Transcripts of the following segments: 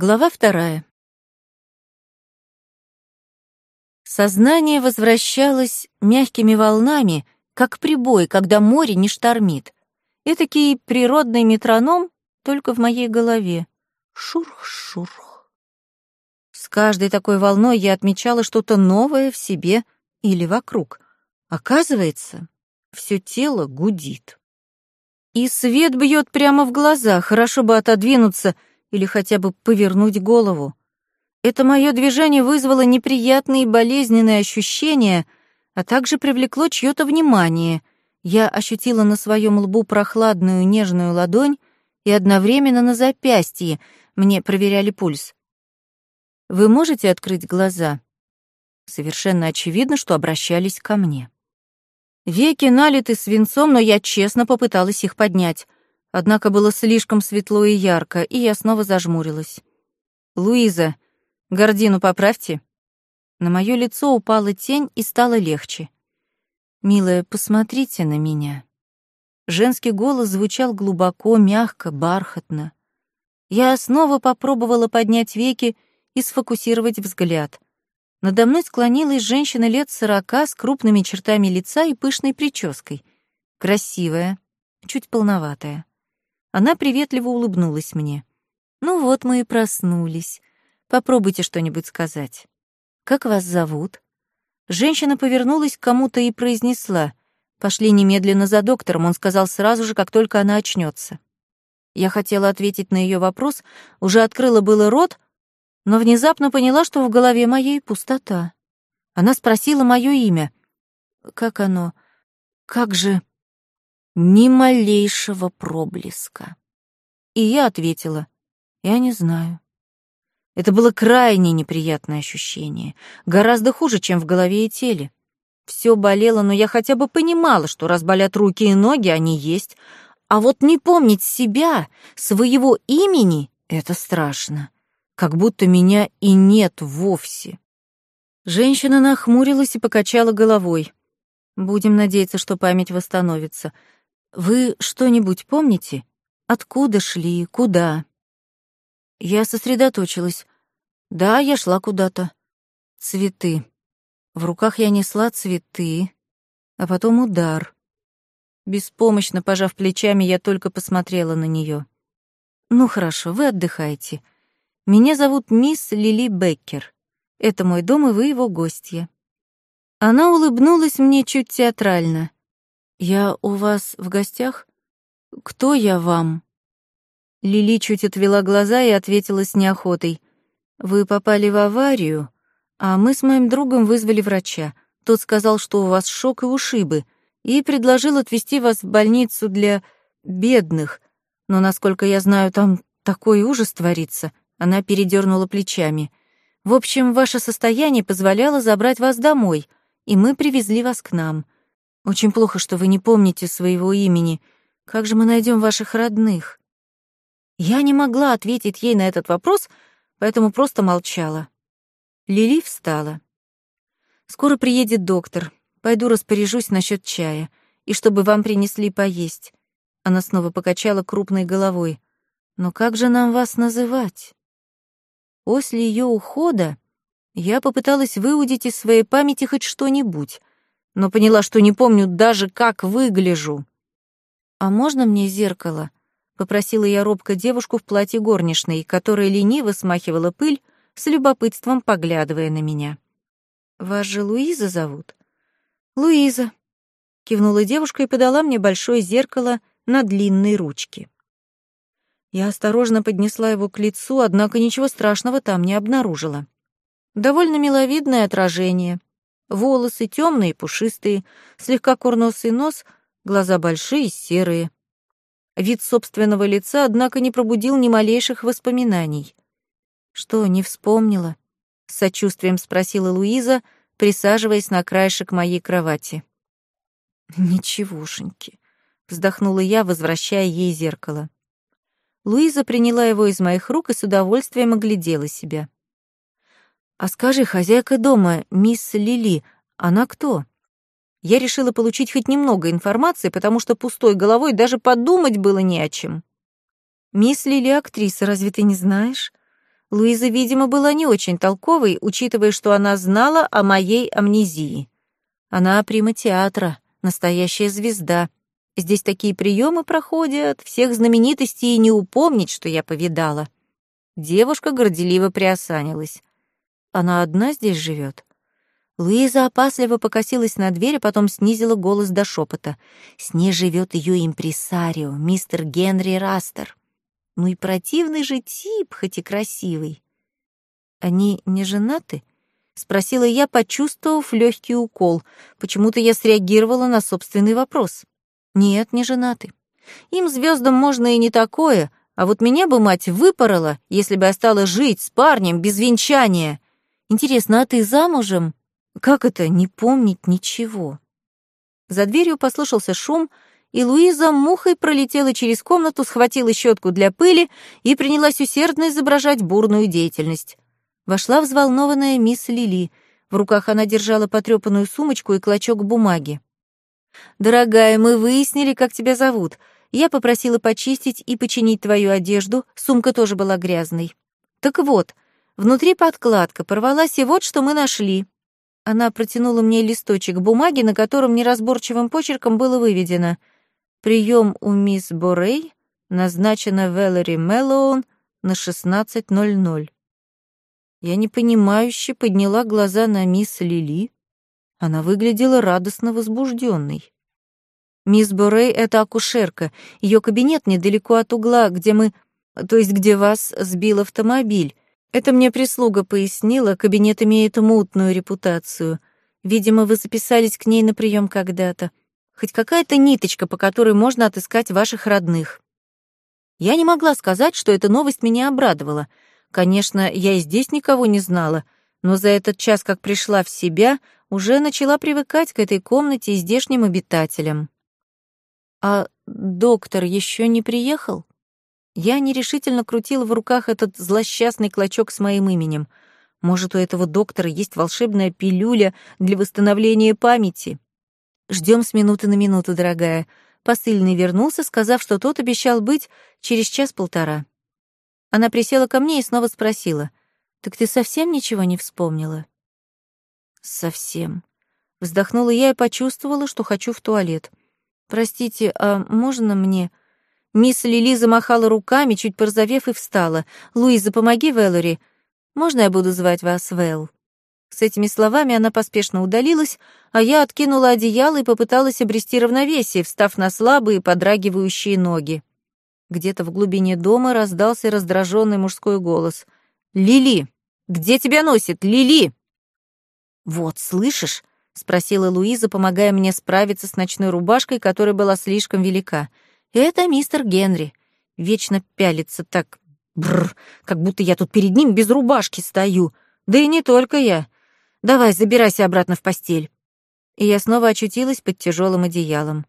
Глава вторая. Сознание возвращалось мягкими волнами, как прибой, когда море не штормит. Этакий природный метроном только в моей голове. Шурх-шурх. С каждой такой волной я отмечала что-то новое в себе или вокруг. Оказывается, все тело гудит. И свет бьет прямо в глаза, хорошо бы отодвинуться — или хотя бы повернуть голову. Это мое движение вызвало неприятные болезненные ощущения, а также привлекло чье-то внимание. Я ощутила на своем лбу прохладную нежную ладонь и одновременно на запястье. Мне проверяли пульс. «Вы можете открыть глаза?» Совершенно очевидно, что обращались ко мне. Веки налиты свинцом, но я честно попыталась их поднять. Однако было слишком светло и ярко, и я снова зажмурилась. «Луиза, гордину поправьте». На моё лицо упала тень и стало легче. «Милая, посмотрите на меня». Женский голос звучал глубоко, мягко, бархатно. Я снова попробовала поднять веки и сфокусировать взгляд. Надо мной склонилась женщина лет сорока с крупными чертами лица и пышной прической. Красивая, чуть полноватая. Она приветливо улыбнулась мне. «Ну вот мы и проснулись. Попробуйте что-нибудь сказать. Как вас зовут?» Женщина повернулась к кому-то и произнесла. «Пошли немедленно за доктором», он сказал сразу же, как только она очнется. Я хотела ответить на ее вопрос, уже открыла было рот, но внезапно поняла, что в голове моей пустота. Она спросила мое имя. «Как оно? Как же...» Ни малейшего проблеска. И я ответила, я не знаю. Это было крайне неприятное ощущение, гораздо хуже, чем в голове и теле. Все болело, но я хотя бы понимала, что раз болят руки и ноги, они есть. А вот не помнить себя, своего имени — это страшно. Как будто меня и нет вовсе. Женщина нахмурилась и покачала головой. Будем надеяться, что память восстановится. Вы что-нибудь помните? Откуда шли, куда? Я сосредоточилась. Да, я шла куда-то. Цветы. В руках я несла цветы, а потом удар. Беспомощно пожав плечами, я только посмотрела на нее. Ну хорошо, вы отдыхаете. Меня зовут мисс Лили Беккер. Это мой дом, и вы его гостья. Она улыбнулась мне чуть театрально. «Я у вас в гостях? Кто я вам?» Лили чуть отвела глаза и ответила с неохотой. «Вы попали в аварию, а мы с моим другом вызвали врача. Тот сказал, что у вас шок и ушибы, и предложил отвезти вас в больницу для бедных. Но, насколько я знаю, там такой ужас творится». Она передернула плечами. «В общем, ваше состояние позволяло забрать вас домой, и мы привезли вас к нам». Очень плохо, что вы не помните своего имени. Как же мы найдем ваших родных?» Я не могла ответить ей на этот вопрос, поэтому просто молчала. Лили встала. «Скоро приедет доктор. Пойду распоряжусь насчет чая. И чтобы вам принесли поесть». Она снова покачала крупной головой. «Но как же нам вас называть?» После ее ухода я попыталась выудить из своей памяти хоть что-нибудь но поняла, что не помню даже, как выгляжу. «А можно мне зеркало?» — попросила я робко девушку в платье горничной, которая лениво смахивала пыль, с любопытством поглядывая на меня. «Вас же Луиза зовут?» «Луиза», — кивнула девушка и подала мне большое зеркало на длинной ручке. Я осторожно поднесла его к лицу, однако ничего страшного там не обнаружила. Довольно миловидное отражение, Волосы темные, пушистые, слегка курносый нос, глаза большие, серые. Вид собственного лица, однако, не пробудил ни малейших воспоминаний. «Что, не вспомнила?» — с сочувствием спросила Луиза, присаживаясь на краешек моей кровати. «Ничегошеньки», — вздохнула я, возвращая ей зеркало. Луиза приняла его из моих рук и с удовольствием оглядела себя. «А скажи, хозяйка дома, мисс Лили, она кто?» Я решила получить хоть немного информации, потому что пустой головой даже подумать было не о чем. «Мисс Лили актриса, разве ты не знаешь? Луиза, видимо, была не очень толковой, учитывая, что она знала о моей амнезии. Она прима театра, настоящая звезда. Здесь такие приемы проходят, всех знаменитостей и не упомнить, что я повидала. Девушка горделиво приосанилась. Она одна здесь живет. Луиза опасливо покосилась на дверь, а потом снизила голос до шепота. С ней живет ее импресарио, мистер Генри Растер. Ну и противный же тип, хоть и красивый. Они не женаты? Спросила я, почувствовав легкий укол. Почему-то я среагировала на собственный вопрос. Нет, не женаты. Им, звездам, можно и не такое, а вот меня бы мать выпорола, если бы я стала жить с парнем без венчания. Интересно, а ты замужем? Как это не помнить ничего? За дверью послышался шум, и Луиза мухой пролетела через комнату, схватила щетку для пыли и принялась усердно изображать бурную деятельность. Вошла взволнованная мисс Лили. В руках она держала потрепанную сумочку и клочок бумаги. «Дорогая, мы выяснили, как тебя зовут. Я попросила почистить и починить твою одежду, сумка тоже была грязной. Так вот, внутри подкладка порвалась, и вот что мы нашли». Она протянула мне листочек бумаги, на котором неразборчивым почерком было выведено — Прием у мисс Борей назначена Веллери Мэллоун на 16.00. Я непонимающе подняла глаза на мисс Лили. Она выглядела радостно возбужденной. Мисс Борей — это акушерка. Ее кабинет недалеко от угла, где мы... То есть где вас сбил автомобиль. Это мне прислуга пояснила, кабинет имеет мутную репутацию. Видимо, вы записались к ней на прием когда-то хоть какая-то ниточка, по которой можно отыскать ваших родных. Я не могла сказать, что эта новость меня обрадовала. Конечно, я и здесь никого не знала, но за этот час, как пришла в себя, уже начала привыкать к этой комнате и здешним обитателям. А доктор еще не приехал? Я нерешительно крутила в руках этот злосчастный клочок с моим именем. Может, у этого доктора есть волшебная пилюля для восстановления памяти? Ждем с минуты на минуту, дорогая. Посыльный вернулся, сказав, что тот обещал быть через час-полтора. Она присела ко мне и снова спросила. «Так ты совсем ничего не вспомнила?» «Совсем». Вздохнула я и почувствовала, что хочу в туалет. «Простите, а можно мне...» Мисс Лили замахала руками, чуть порозовев, и встала. «Луиза, помоги Вэллори. Можно я буду звать вас Вэл?» С этими словами она поспешно удалилась, а я откинула одеяло и попыталась обрести равновесие, встав на слабые подрагивающие ноги. Где-то в глубине дома раздался раздраженный мужской голос. «Лили! Где тебя носит? Лили!» «Вот, слышишь?» — спросила Луиза, помогая мне справиться с ночной рубашкой, которая была слишком велика. «Это мистер Генри. Вечно пялится так, бррр, как будто я тут перед ним без рубашки стою. Да и не только я. Давай, забирайся обратно в постель». И я снова очутилась под тяжелым одеялом.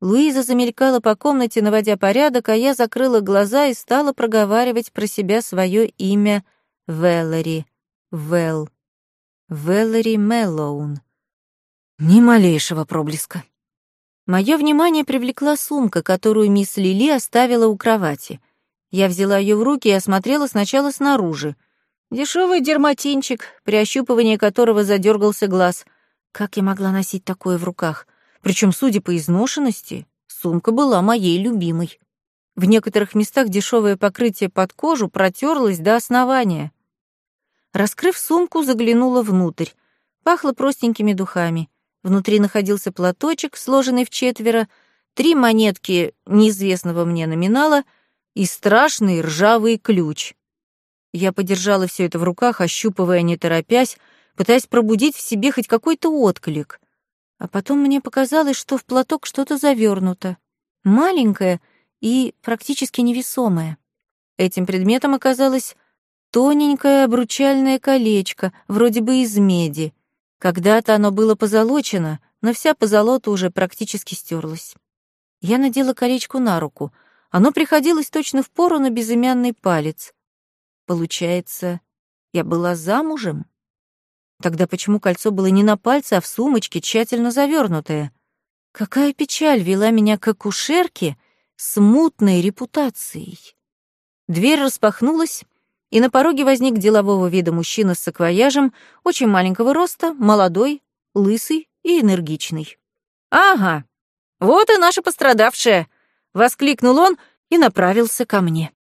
Луиза замелькала по комнате, наводя порядок, а я закрыла глаза и стала проговаривать про себя свое имя Веллари. Вэл. Веллари Мэллоун. Ни малейшего проблеска. Мое внимание привлекла сумка, которую мисс Лили оставила у кровати. Я взяла ее в руки и осмотрела сначала снаружи — Дешевый дерматинчик, при ощупывании которого задергался глаз. Как я могла носить такое в руках? Причем, судя по изношенности, сумка была моей любимой. В некоторых местах дешевое покрытие под кожу протерлось до основания. Раскрыв сумку, заглянула внутрь. Пахло простенькими духами. Внутри находился платочек, сложенный в четверо, три монетки неизвестного мне номинала и страшный ржавый ключ. Я подержала все это в руках, ощупывая, не торопясь, пытаясь пробудить в себе хоть какой-то отклик. А потом мне показалось, что в платок что-то завернуто, маленькое и практически невесомое. Этим предметом оказалось тоненькое обручальное колечко, вроде бы из меди. Когда-то оно было позолочено, но вся позолота уже практически стерлась. Я надела колечко на руку. Оно приходилось точно в пору на безымянный палец. Получается, я была замужем? Тогда почему кольцо было не на пальце, а в сумочке, тщательно завернутое? Какая печаль вела меня к акушерке с мутной репутацией. Дверь распахнулась, и на пороге возник делового вида мужчина с саквояжем, очень маленького роста, молодой, лысый и энергичный. «Ага, вот и наша пострадавшая!» — воскликнул он и направился ко мне.